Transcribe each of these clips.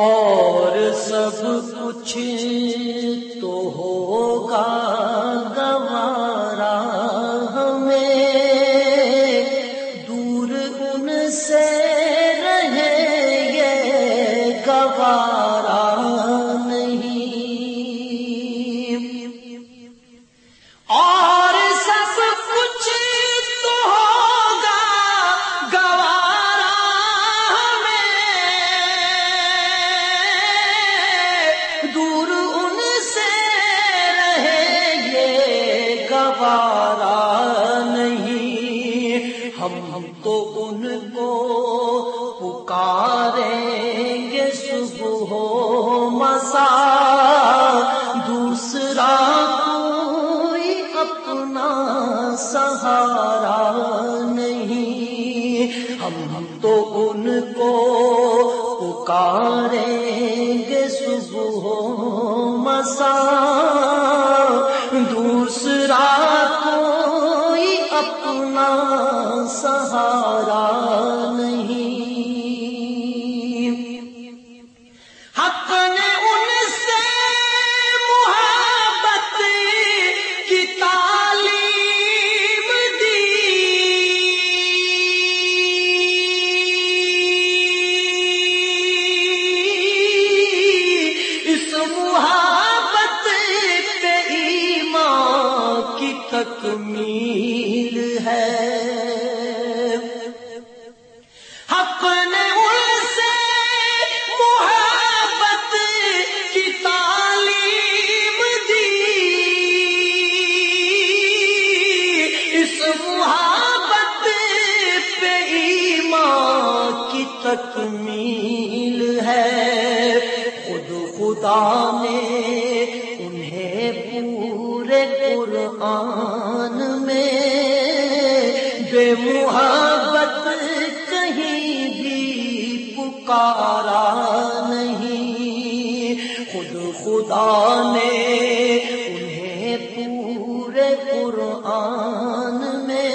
اور سب کچھ تو ان کو پکاریں گے صبح ہو مسا دوسرا کوئی اپنا سہارا نہیں۔ ہم تو ان کو پکاریں گے صبح ہو مسا اپنا سہارا حق نے ان سے محبت کی تعلیم دی۔ اس محبت پہ ایمان کی تکمیل ہے۔ خود خدا نے انہیں پورے قرآن محبت کہیں بھی پکارا نہیں۔ خود خدا نے انہیں پورے قرآن میں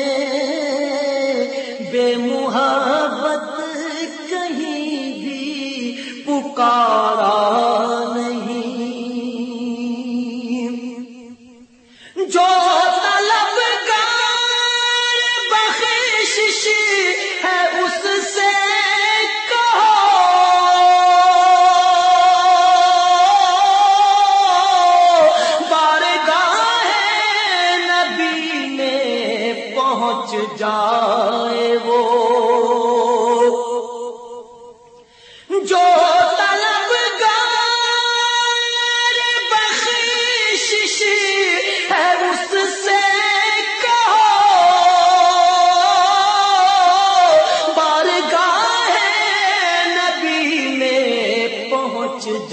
بے محبت کہیں بھی پکارا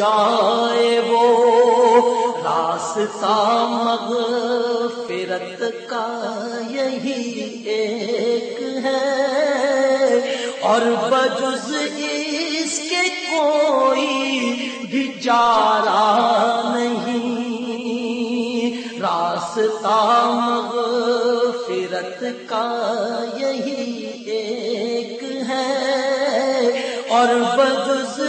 جائے وہ راستہ مغفرت کا یہی ایک ہے۔ اور بجز اس کے کوئی بھی چارہ نہیں۔ راستہ مغفرت کا یہی ایک ہے۔ اور بجز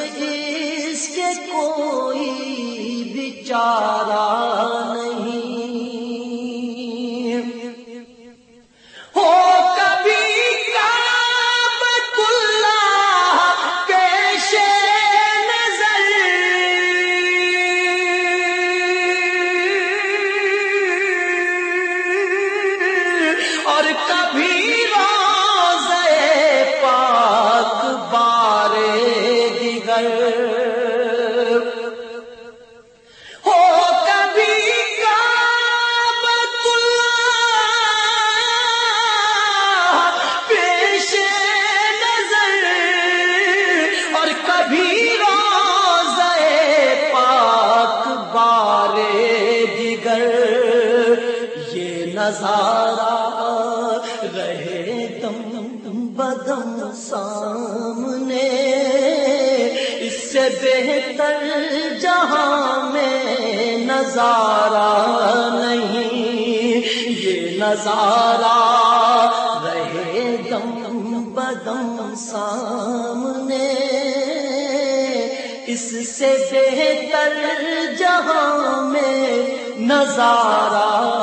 سامنے، اس سے بہتر جہاں میں نظارہ نہیں، یہ نظارہ رہے دم بدم سامنے۔ اس سے بہتر جہاں میں نظارہ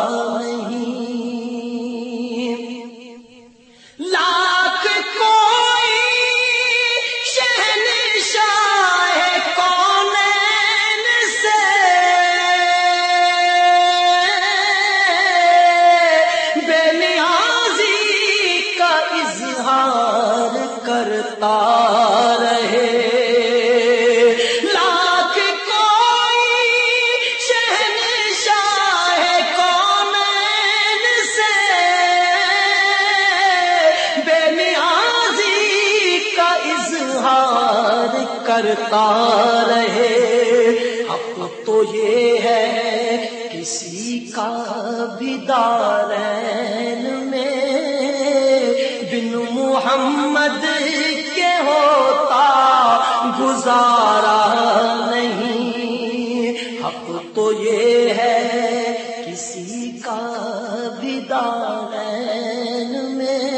کرتا رہے۔ اب تو یہ ہے کسی کا بھی دارین گزارا نہیں۔ حق تو یہ ہے کسی کا بھی میں۔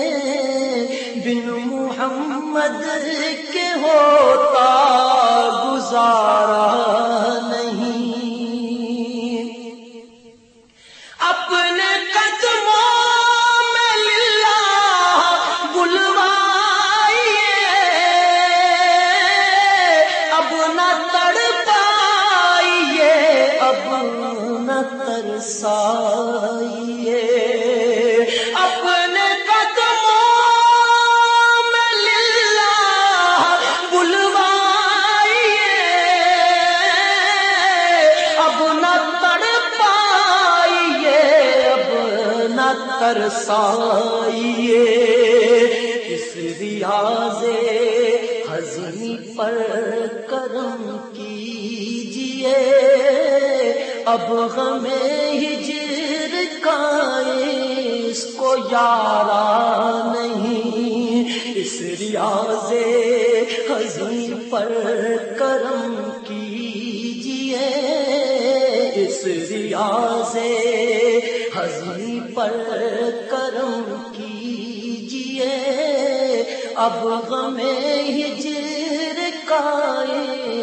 بن محمد کے ہوتا ترسائیے اپنے قدموں میں للہ بلوائیے۔ اب نہ تڑ پائیے اب نہ ترسائیے۔ اس ریاض حضنی پر کرم کیجیے۔ اب ہمیں ہجر کا اس کو یارا نہیں۔ اس ریاض حضی پر کرم کیجیے اس ریاض حضی پر کرم کیجیے اب ہمیں ہجر کا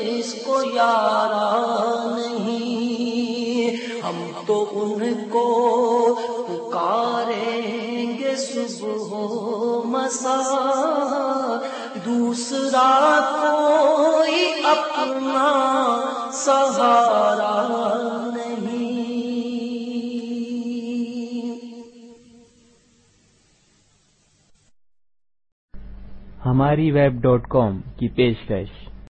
اس کو یارا نہیں تو ان کو پکاریں گے صبح مسا۔ دوسرا کوئی اپنا سہارا نہیں۔ ہماری ویب ڈاٹ کام کی پیشکش۔